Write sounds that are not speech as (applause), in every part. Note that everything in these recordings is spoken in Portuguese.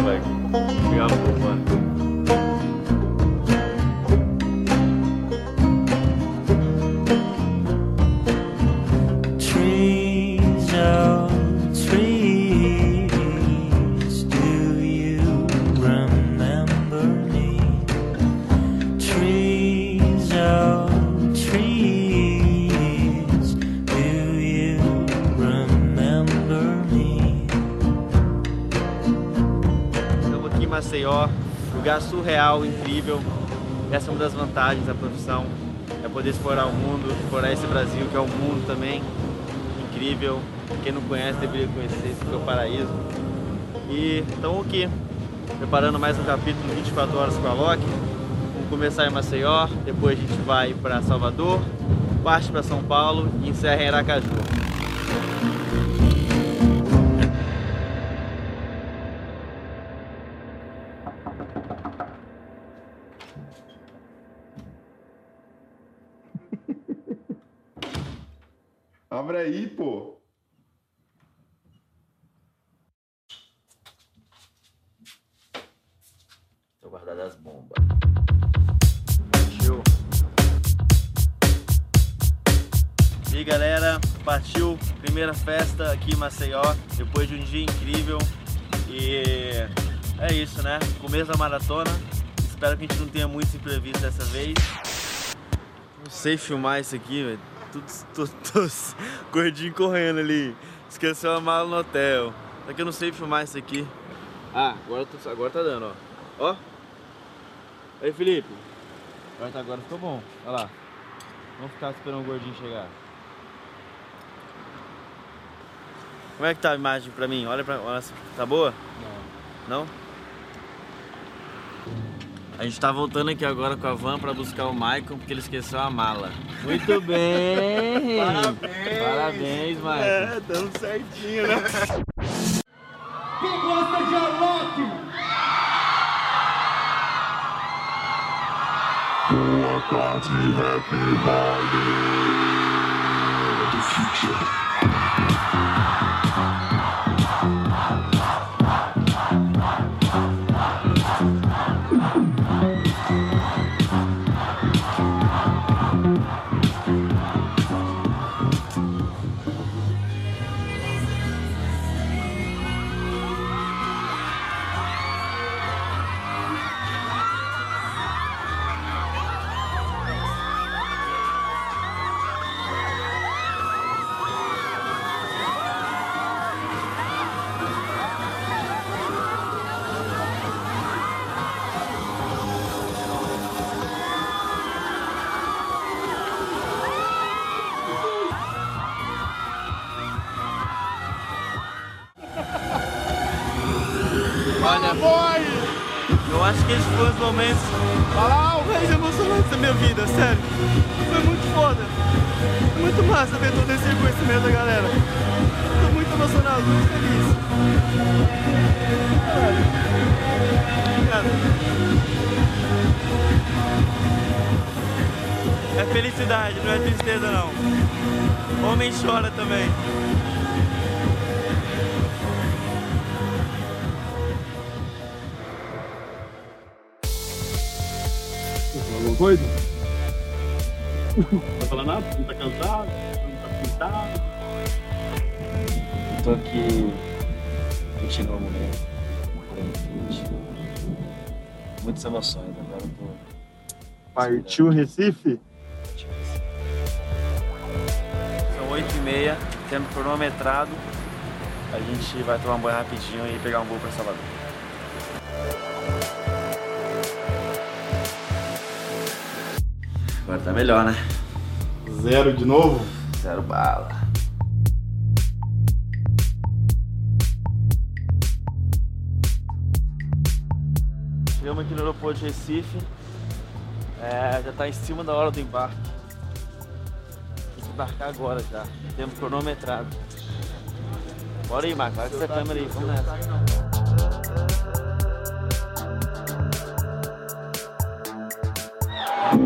Bora, vai. Pegar um pouco, Maceió, lugar surreal, incrível. Essa é uma das vantagens da profissão, é poder explorar o mundo, explorar esse Brasil que é o mundo também. Incrível. Quem não conhece deveria conhecer esse que é paraíso. E estamos aqui, preparando mais um capítulo 24 horas com a Loki. Vamos começar em Maceió, depois a gente vai para Salvador, parte para São Paulo e encerra em Aracaju. Aí, pô. Tô guardando as bombas. Partiu. E aí, galera, partiu. Primeira festa aqui em Maceió, depois de um dia incrível. E é isso, né? Começo da maratona. Espero que a gente não tenha muitos imprevistos dessa vez. Não sei filmar isso aqui, velho. Tudo, tudo (laughs) gordinho correndo ali. Esqueceu a mala no hotel. Só que eu não sei filmar isso aqui. Ah, agora, agora tá dando, ó. Ó. Aí, Felipe. Agora, tá- agora ficou bom. Olha lá. Vamos ficar esperando o gordinho chegar. Como é que tá a imagem pra mim? Olha pra. Olha, tá boa? Não. Não? A gente tá voltando aqui agora com a van pra buscar o Maicon porque ele esqueceu a mala. Muito bem! (laughs) Parabéns! Parabéns, Maicon! É, dando certinho, né? Quem gosta de Alok? Olha, acho que esses foram os momentos mais emocionantes da minha vida, sério. Foi muito foda. É muito massa ver todo esse reconhecimento da galera. Tô muito emocionado, muito feliz. Obrigado. É felicidade, não é tristeza não. Homem chora também. Coisa? Não tá falando nada? Não tá cansado? Não tá pintado? Eu tô aqui curtindo momento. curtindo. Muitas emoções, agora eu tô. Partiu Recife? São 8 e meia, tempo cronometrado. A gente vai tomar um banho rapidinho e pegar um voo pra Salvador. Agora tá melhor, né? Zero de novo? Zero bala. Chegamos aqui no aeroporto de Recife. É, já tá em cima da hora do embarque. Tem que embarcar agora já. Tempo cronometrado. Bora aí, Marco. Vai com essa câmera aí. Vamos nessa. Para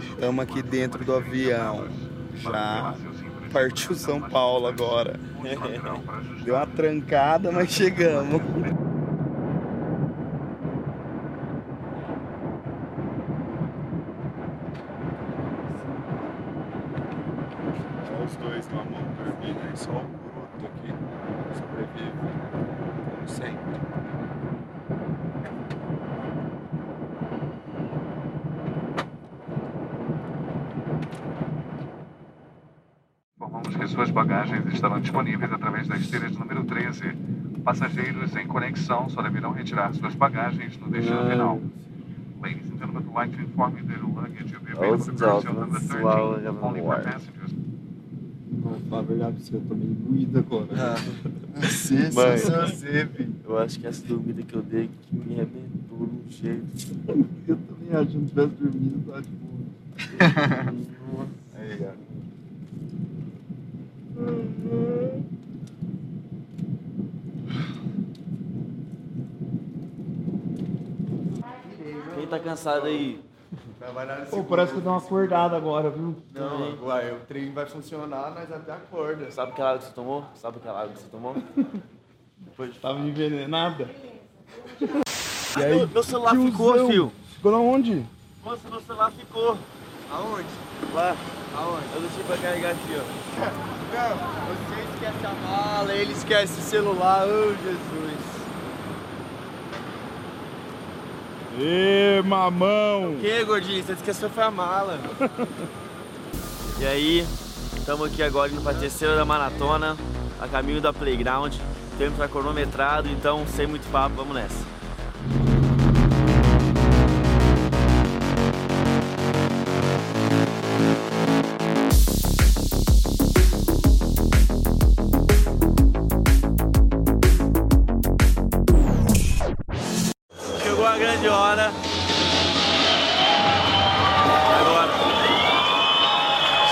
Estamos aqui dentro do avião. Já partiu São Paulo agora. Deu uma trancada, mas chegamos. Olha os dois lá, mano, dormindo aí, só o bruto aqui. Sobrevive. Como sempre. Informamos que suas bagagens estarão disponíveis através da esteira de número 13. Passageiros em conexão só deverão retirar suas bagagens no destino final. Ladies and gentlemen, we'd like to inform you that your luggage will be available purchase on jovens the lá 13 olhando only for passengers. Vou falar a verdade pra você, eu tô meio doído agora. Você, Mãe. você, filho. Eu acho que essa dormida que eu dei que me arrebentou de um jeito. Eu também acho que não tivesse dormido, tá de boa. Nossa. (laughs) Aí, ó. Quem tá cansado aí? Pô, parece que eu dei uma acordada agora, viu? Não, uai, o trem vai funcionar, nós até acorda. Sabe aquela água que você tomou? Sabe aquela água que você tomou? Depois... Tava envenenada. Meu, meu celular tiozão? ficou, filho. Ficou na onde? Nossa, meu celular ficou. Aonde? Lá. Aonde? Eu deixei pra carregar aqui, ó. (laughs) Não, você esquece a mala, ele esquece o celular, ô Jesus. Ê, mamão! Que, gordinho? Você esqueceu foi a mala. (laughs) E aí, estamos aqui agora indo pra terceira da maratona, a caminho da Playground. O tempo tá cronometrado, então sem muito papo, vamos nessa.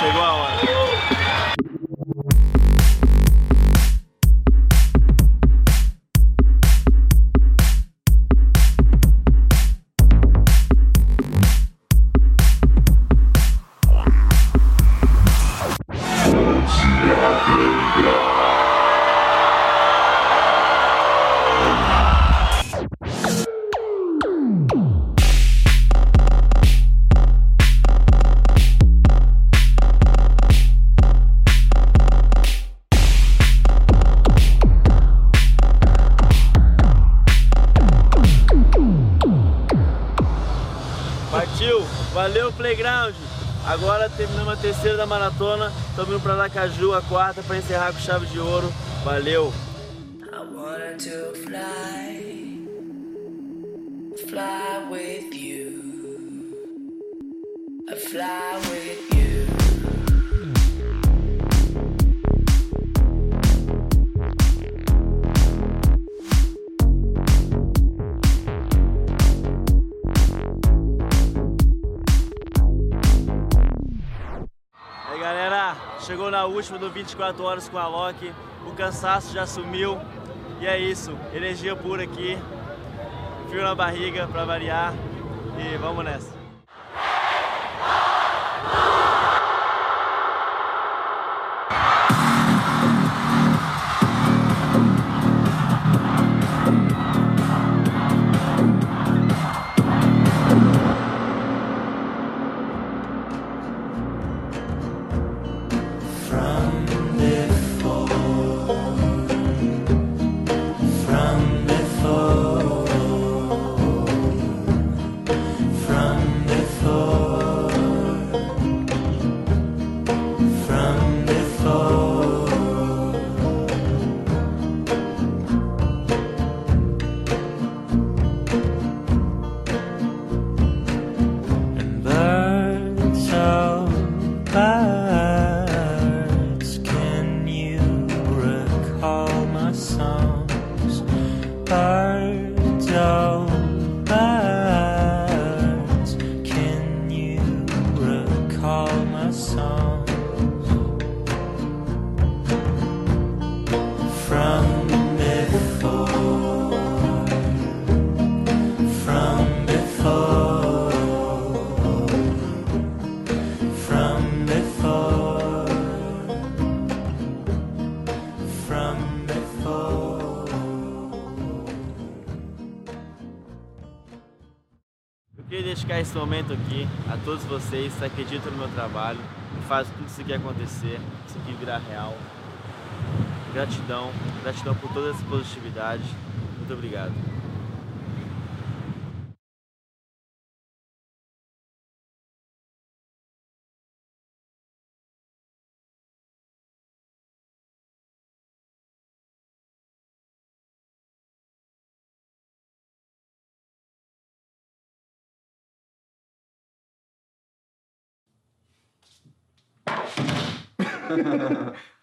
Chegou a hora. Playground! Agora terminamos a terceira da maratona, estamos indo pra Aracaju, a quarta, para encerrar com chave de ouro. Valeu! I wanted to fly, fly na última do 24 horas com a Loki, o cansaço já sumiu. E é isso, energia pura aqui, frio na barriga pra variar. E vamos nessa. Queria dedicar esse momento aqui a todos vocês que acreditam no meu trabalho e fazem tudo isso aqui acontecer, isso aqui virar real. Gratidão, gratidão por toda essa positividade. Muito obrigado.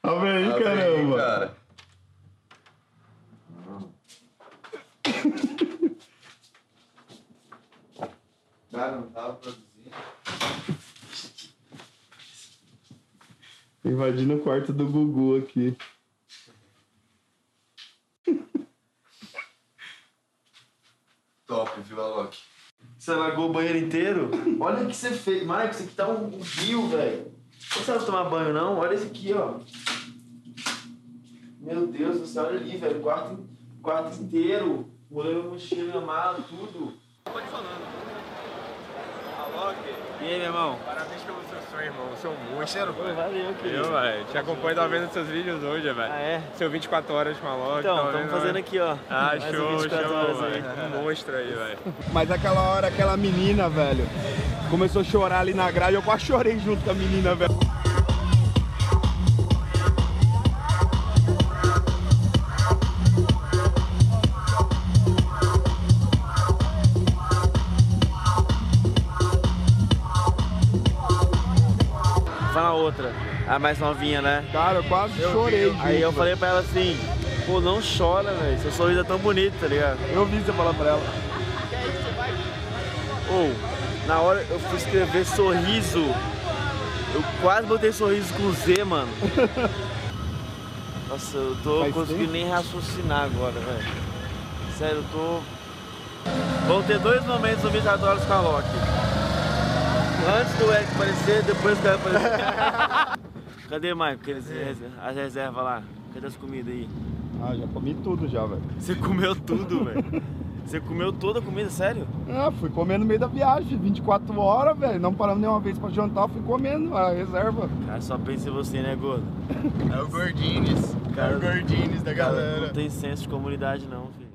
Abre aí, caramba. cara. Cara, não tava produzindo. Invadindo o quarto do Gugu aqui. Top, viu, Alok? Você largou o banheiro inteiro? Olha o que você fez, Marcos. Isso aqui tá um, um rio, velho. Não sabe tomar banho, não? Olha esse aqui, ó. Meu Deus do céu, olha ali, velho. Quarto, quarto inteiro. Molhei a mochila, mala, tudo. Pode falando. Alok, E aí, meu irmão? parabéns pelo seu sonho, irmão. Você é um monstro. Pô, valeu, querido. Eu, velho. Te acompanho, tava vendo seus vídeos hoje, velho. Ah, é? Seu 24 horas com a Alok. Então, estamos vendo, fazendo né? aqui, ó. Ah, Mais show, 24 show, horas aí. velho. Um monstro aí, velho. Mas aquela hora, aquela menina, velho, começou a chorar ali na grade. Eu quase chorei junto com a menina, velho. Fala outra. A mais novinha, né? Cara, eu quase chorei junto. Aí eu falei pra ela assim, pô, não chora, velho. Seu sorriso é tão bonito, tá ligado? Eu vi você falar pra ela. Ou, na hora eu fui escrever sorriso. Eu quase botei sorriso com Z, mano. Nossa, eu tô Faz conseguindo tempo? nem raciocinar agora, velho. Sério, eu tô. Vão ter dois momentos no 24 horas com a Loki. Antes do Eric aparecer, depois (laughs) que ela aparecer. Cadê, Maicon? Aqueles reser- As reservas lá. Cadê as comidas aí? Ah, já comi tudo já, velho. Você comeu tudo, velho. (laughs) Você comeu toda a comida, sério? Ah, fui comendo no meio da viagem, 24 horas, velho. Não paramos nenhuma vez pra jantar, fui comendo a reserva. Cara, só pensa em você, né, gordo? É o Gordines. Cara, é o Gordines da Cara, galera. não tem senso de comunidade, não.